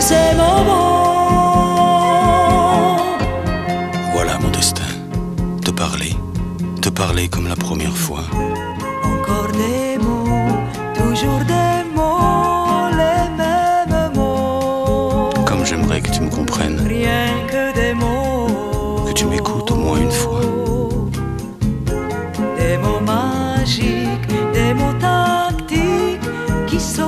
Mon mot. voilà mon destin. Te parler, te parler comme la première fois. Encore des mots, toujours des mots, les mêmes mots. Comme j'aimerais que tu me comprennes, Rien que des mots. que tu m'écoutes au moins une fois. Des mots magiques, des mots tactiques qui sonnent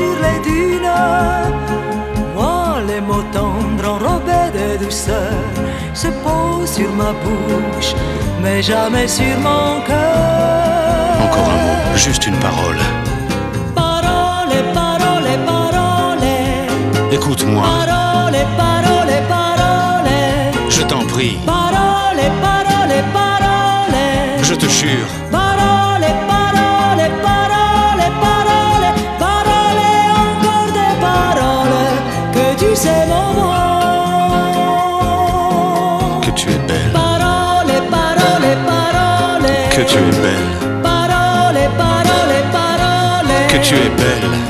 sur les dunes. Moi, les mots tendres enrobés de douceur se posent sur ma bouche, mais jamais sur mon cœur. Encore un mot, juste une parole. Parole, parole, parole. Écoute-moi, Parole, parole, parole. je t'en prie, Parole, parole, parole. je te jure. Tu es belle, Parole, parole, parole. que tu es belle.